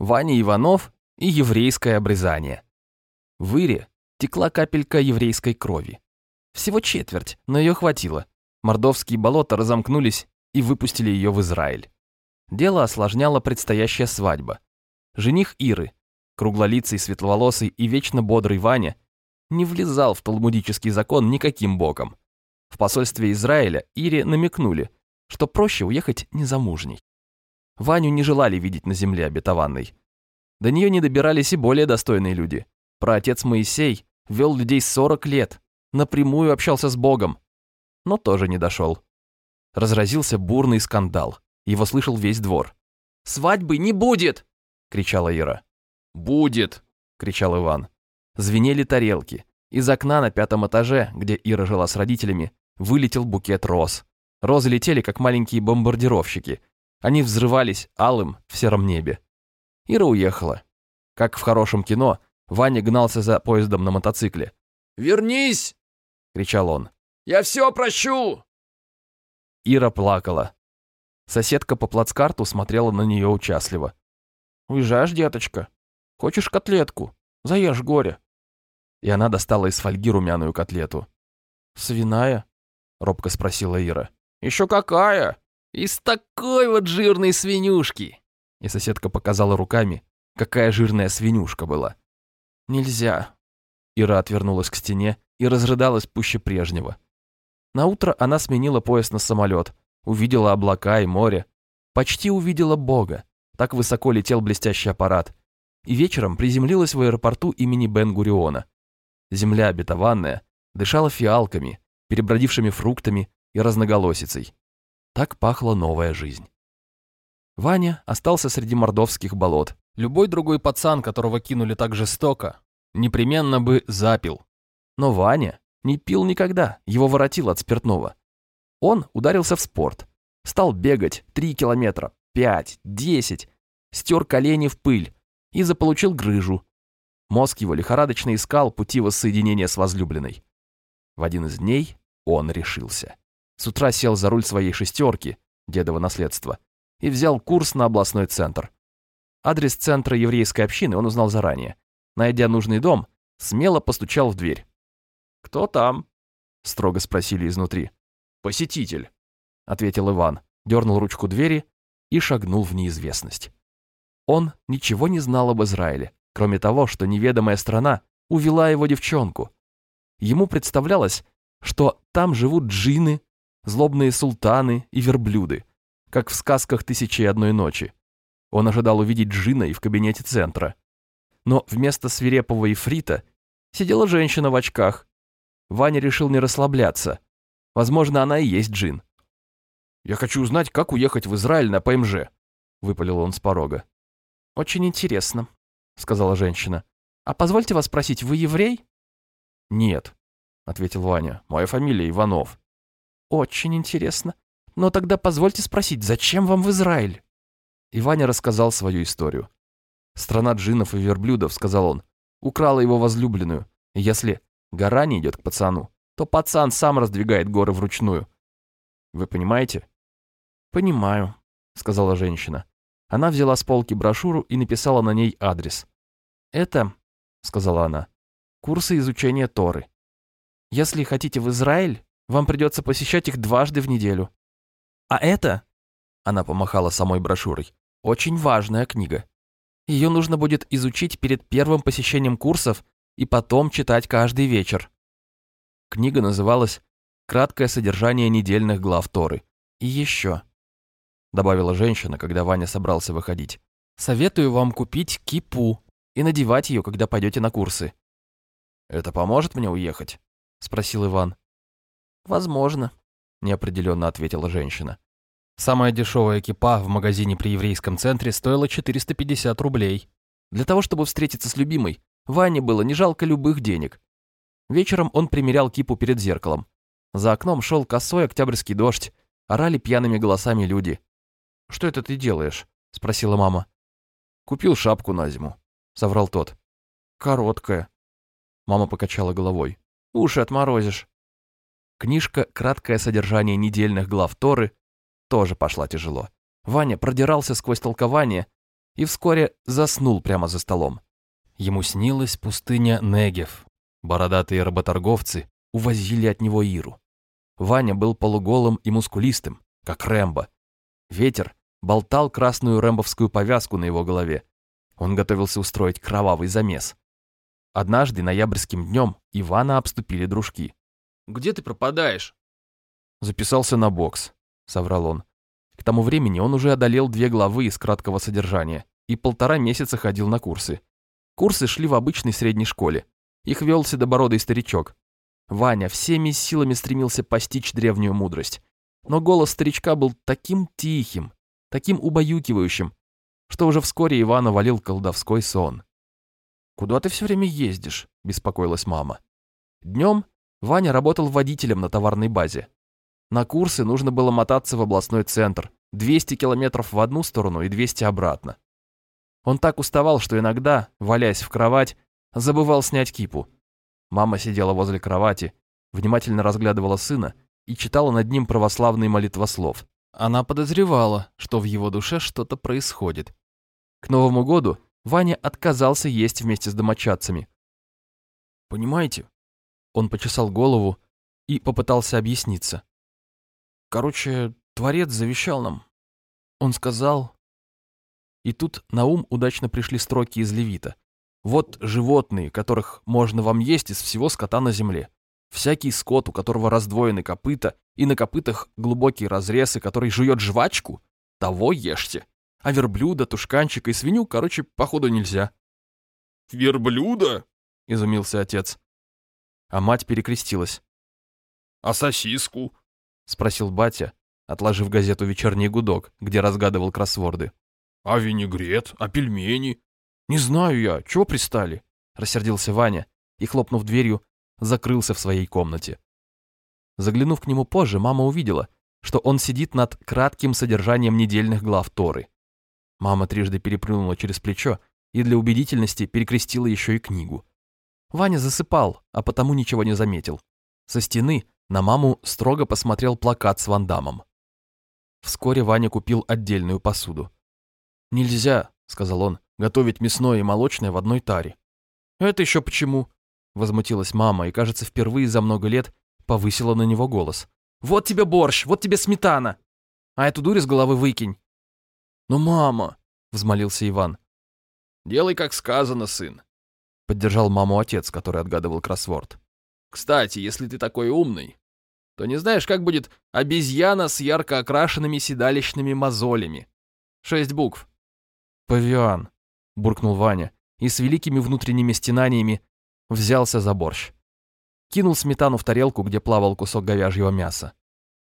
Ваня Иванов и еврейское обрезание. В Ире текла капелька еврейской крови. Всего четверть, но ее хватило. Мордовские болота разомкнулись и выпустили ее в Израиль. Дело осложняла предстоящая свадьба. Жених Иры, круглолицый, светловолосый и вечно бодрый Ваня, не влезал в талмудический закон никаким боком. В посольстве Израиля Ире намекнули, что проще уехать незамужней. Ваню не желали видеть на земле обетованной. До нее не добирались и более достойные люди. Про отец Моисей вел людей 40 лет, напрямую общался с Богом, но тоже не дошел. Разразился бурный скандал. Его слышал весь двор. «Свадьбы не будет!» — кричала Ира. «Будет!» — кричал Иван. Звенели тарелки. Из окна на пятом этаже, где Ира жила с родителями, вылетел букет роз. Розы летели, как маленькие бомбардировщики. Они взрывались алым в сером небе. Ира уехала. Как в хорошем кино, Ваня гнался за поездом на мотоцикле. «Вернись!» — кричал он. «Я все прощу!» Ира плакала. Соседка по плацкарту смотрела на нее участливо. «Уезжаешь, деточка? Хочешь котлетку? Заешь горе!» И она достала из фольги румяную котлету. «Свиная?» — робко спросила Ира. «Еще какая? Из такой вот жирной свинюшки!» И соседка показала руками, какая жирная свинюшка была. «Нельзя!» Ира отвернулась к стене и разрыдалась пуще прежнего. На утро она сменила поезд на самолет, увидела облака и море, почти увидела Бога, так высоко летел блестящий аппарат, и вечером приземлилась в аэропорту имени Бен-Гуриона. Земля обетованная дышала фиалками, перебродившими фруктами и разноголосицей. Так пахла новая жизнь. Ваня остался среди мордовских болот. Любой другой пацан, которого кинули так жестоко, непременно бы запил. Но Ваня не пил никогда, его воротило от спиртного. Он ударился в спорт, стал бегать 3 километра, 5, 10, стер колени в пыль и заполучил грыжу. Мозг его лихорадочно искал пути воссоединения с возлюбленной. В один из дней он решился. С утра сел за руль своей шестерки, дедово наследство, и взял курс на областной центр. Адрес центра еврейской общины он узнал заранее. Найдя нужный дом, смело постучал в дверь. «Кто там?» — строго спросили изнутри. «Посетитель», — ответил Иван, дернул ручку двери и шагнул в неизвестность. Он ничего не знал об Израиле, кроме того, что неведомая страна увела его девчонку. Ему представлялось, что там живут джины, злобные султаны и верблюды, как в сказках «Тысячи и одной ночи». Он ожидал увидеть джина и в кабинете центра. Но вместо свирепого ифрита сидела женщина в очках. Ваня решил не расслабляться. Возможно, она и есть джин. «Я хочу узнать, как уехать в Израиль на ПМЖ», — выпалил он с порога. «Очень интересно», — сказала женщина. «А позвольте вас спросить, вы еврей?» «Нет», — ответил Ваня. «Моя фамилия Иванов». «Очень интересно. Но тогда позвольте спросить, зачем вам в Израиль?» И Ваня рассказал свою историю. «Страна джинов и верблюдов», — сказал он, — «украла его возлюбленную. Если гора не идет к пацану, то пацан сам раздвигает горы вручную. Вы понимаете?» «Понимаю», — сказала женщина. Она взяла с полки брошюру и написала на ней адрес. «Это», — сказала она, — «курсы изучения Торы. Если хотите в Израиль, вам придется посещать их дважды в неделю. А это, она помахала самой брошюрой, очень важная книга. Ее нужно будет изучить перед первым посещением курсов и потом читать каждый вечер. Книга называлась «Краткое содержание недельных глав Торы». И еще, добавила женщина, когда Ваня собрался выходить, советую вам купить кипу и надевать ее, когда пойдете на курсы. «Это поможет мне уехать?» — спросил Иван. «Возможно», — неопределенно ответила женщина. Самая дешевая кипа в магазине при еврейском центре стоила 450 рублей. Для того, чтобы встретиться с любимой, Ване было не жалко любых денег. Вечером он примерял кипу перед зеркалом. За окном шел косой октябрьский дождь, орали пьяными голосами люди. «Что это ты делаешь?» — спросила мама. «Купил шапку на зиму», — соврал тот. «Короткая». Мама покачала головой. «Уши отморозишь». Книжка «Краткое содержание недельных глав Торы» тоже пошла тяжело. Ваня продирался сквозь толкование и вскоре заснул прямо за столом. Ему снилась пустыня Негев. Бородатые работорговцы увозили от него Иру. Ваня был полуголым и мускулистым, как Рэмбо. Ветер болтал красную рэмбовскую повязку на его голове. Он готовился устроить кровавый замес. Однажды, ноябрьским днем, Ивана обступили дружки. «Где ты пропадаешь?» «Записался на бокс», — соврал он. К тому времени он уже одолел две главы из краткого содержания и полтора месяца ходил на курсы. Курсы шли в обычной средней школе. Их вел седобородый старичок. Ваня всеми силами стремился постичь древнюю мудрость. Но голос старичка был таким тихим, таким убаюкивающим, что уже вскоре Ивана валил колдовской сон. «Куда ты все время ездишь?» – беспокоилась мама. Днем Ваня работал водителем на товарной базе. На курсы нужно было мотаться в областной центр, 200 километров в одну сторону и 200 обратно. Он так уставал, что иногда, валяясь в кровать, забывал снять кипу. Мама сидела возле кровати, внимательно разглядывала сына и читала над ним православный молитвослов. Она подозревала, что в его душе что-то происходит. К Новому году Ваня отказался есть вместе с домочадцами. «Понимаете?» Он почесал голову и попытался объясниться. «Короче, Творец завещал нам. Он сказал...» И тут на ум удачно пришли строки из Левита. «Вот животные, которых можно вам есть из всего скота на земле. Всякий скот, у которого раздвоены копыта, и на копытах глубокий разрез, и который жует жвачку, того ешьте. А верблюда, тушканчика и свинью, короче, походу нельзя». «Верблюда?» — изумился отец. А мать перекрестилась. «А сосиску?» — спросил батя, отложив газету «Вечерний гудок», где разгадывал кроссворды. «А винегрет? А пельмени?» «Не знаю я, чего пристали?» — рассердился Ваня и, хлопнув дверью, закрылся в своей комнате. Заглянув к нему позже, мама увидела, что он сидит над кратким содержанием недельных глав Торы. Мама трижды перепрыгнула через плечо и для убедительности перекрестила еще и книгу. Ваня засыпал, а потому ничего не заметил. Со стены на маму строго посмотрел плакат с вандамом. Вскоре Ваня купил отдельную посуду. «Нельзя», — сказал он, — «готовить мясное и молочное в одной таре». «Это еще почему?» Возмутилась мама и, кажется, впервые за много лет повысила на него голос. «Вот тебе борщ, вот тебе сметана! А эту дурь с головы выкинь!» «Ну, мама!» — взмолился Иван. «Делай, как сказано, сын», — поддержал маму отец, который отгадывал кроссворд. «Кстати, если ты такой умный, то не знаешь, как будет обезьяна с ярко окрашенными седалищными мозолями. Шесть букв». «Павиан», — буркнул Ваня, и с великими внутренними стенаниями Взялся за борщ. Кинул сметану в тарелку, где плавал кусок говяжьего мяса.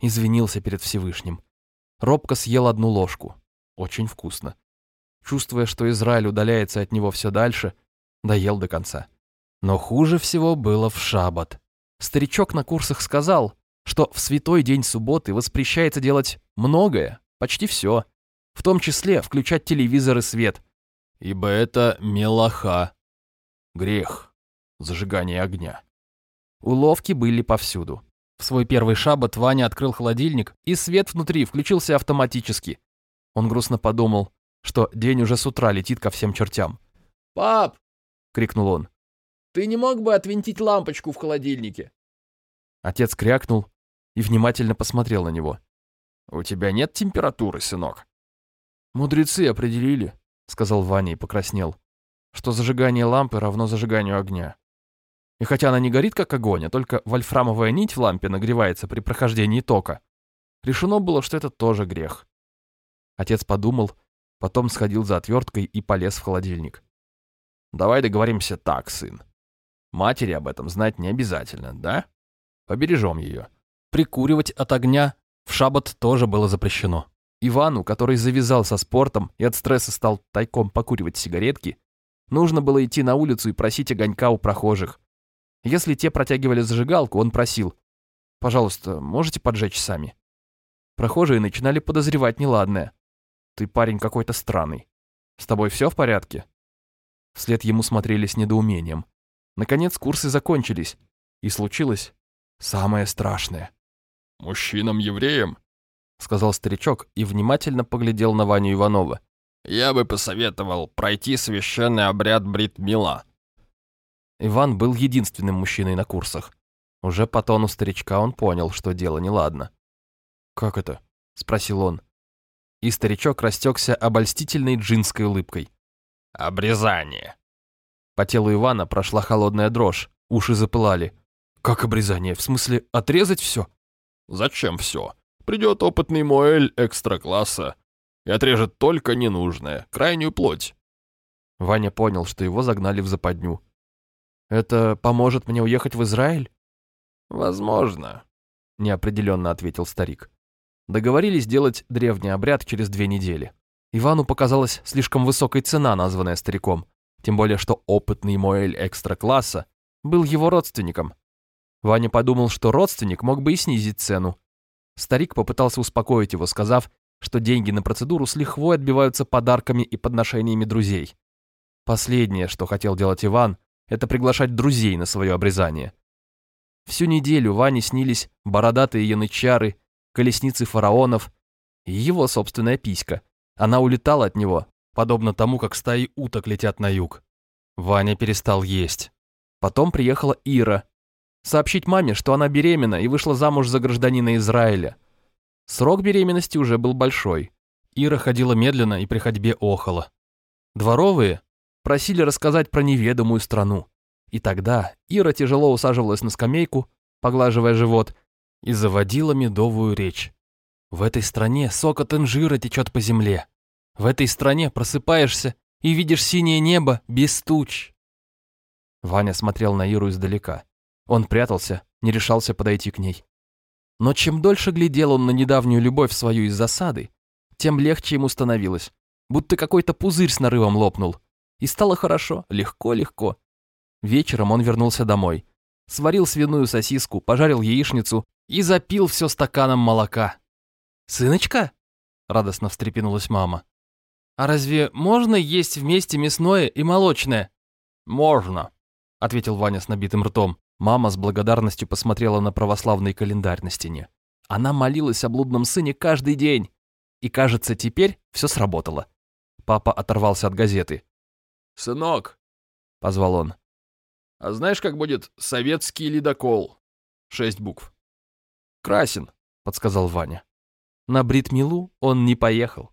Извинился перед Всевышним. Робко съел одну ложку. Очень вкусно. Чувствуя, что Израиль удаляется от него все дальше, доел до конца. Но хуже всего было в шаббат. Старичок на курсах сказал, что в святой день субботы воспрещается делать многое, почти все, в том числе включать телевизор и свет. Ибо это мелоха, грех зажигания огня. Уловки были повсюду. В свой первый шаббат Ваня открыл холодильник, и свет внутри включился автоматически. Он грустно подумал, что день уже с утра летит ко всем чертям. «Пап!» — крикнул он. «Ты не мог бы отвинтить лампочку в холодильнике?» Отец крякнул и внимательно посмотрел на него. «У тебя нет температуры, сынок?» «Мудрецы определили», — сказал Ваня и покраснел, «что зажигание лампы равно зажиганию огня. И хотя она не горит как огонь, а только вольфрамовая нить в лампе нагревается при прохождении тока, решено было, что это тоже грех. Отец подумал, потом сходил за отверткой и полез в холодильник. «Давай договоримся так, сын. Матери об этом знать не обязательно, да? Побережем ее». Прикуривать от огня в шаббат тоже было запрещено. Ивану, который завязал со спортом и от стресса стал тайком покуривать сигаретки, нужно было идти на улицу и просить огонька у прохожих, если те протягивали зажигалку, он просил «Пожалуйста, можете поджечь сами?» Прохожие начинали подозревать неладное. «Ты парень какой-то странный. С тобой все в порядке?» Вслед ему смотрели с недоумением. Наконец курсы закончились, и случилось самое страшное. «Мужчинам-евреям?» — сказал старичок и внимательно поглядел на Ваню Иванова. Я бы посоветовал пройти священный обряд брит-мила. Иван был единственным мужчиной на курсах. Уже по тону старичка он понял, что дело неладно. «Как это?» — спросил он. И старичок растекся обольстительной джинской улыбкой. «Обрезание». По телу Ивана прошла холодная дрожь, уши запылали. «Как обрезание? В смысле, отрезать все?» «Зачем все? Придет опытный Моэль экстра-класса и отрежет только ненужное, крайнюю плоть». Ваня понял, что его загнали в западню. «Это поможет мне уехать в Израиль?» «Возможно», — неопределенно ответил старик. Договорились делать древний обряд через две недели. Ивану показалась слишком высокой цена, названная стариком, тем более что опытный Моэль экстра-класса был его родственником. Ваня подумал, что родственник мог бы и снизить цену. Старик попытался успокоить его, сказав, что деньги на процедуру с лихвой отбиваются подарками и подношениями друзей. Последнее, что хотел делать Иван, это приглашать друзей на свое обрезание. Всю неделю Ване снились бородатые янычары, колесницы фараонов и его собственная писька. Она улетала от него, подобно тому, как стаи уток летят на юг. Ваня перестал есть. Потом приехала Ира. Сообщить маме, что она беременна и вышла замуж за гражданина Израиля. Срок беременности уже был большой. Ира ходила медленно и при ходьбе охала. Дворовые просили рассказать про неведомую страну. И тогда Ира тяжело усаживалась на скамейку, поглаживая живот, и заводила медовую речь. В этой стране сок от инжира течет по земле. В этой стране просыпаешься и видишь синее небо без туч. Ваня смотрел на Иру издалека. Он прятался, не решался подойти к ней. Но чем дольше глядел он на недавнюю любовь свою из засады, тем легче ему становилось, будто какой-то пузырь с нарывом лопнул. И стало хорошо, легко-легко. Вечером он вернулся домой. Сварил свиную сосиску, пожарил яичницу и запил все стаканом молока. «Сыночка?» — радостно встрепенулась мама. «А разве можно есть вместе мясное и молочное?» «Можно», — ответил Ваня с набитым ртом. Мама с благодарностью посмотрела на православный календарь на стене. Она молилась о блудном сыне каждый день. И, кажется, теперь все сработало. Папа оторвался от газеты. «Сынок», — позвал он, а знаешь, как будет советский ледокол? Шесть букв. Красин, подсказал Ваня. На Бритмилу он не поехал.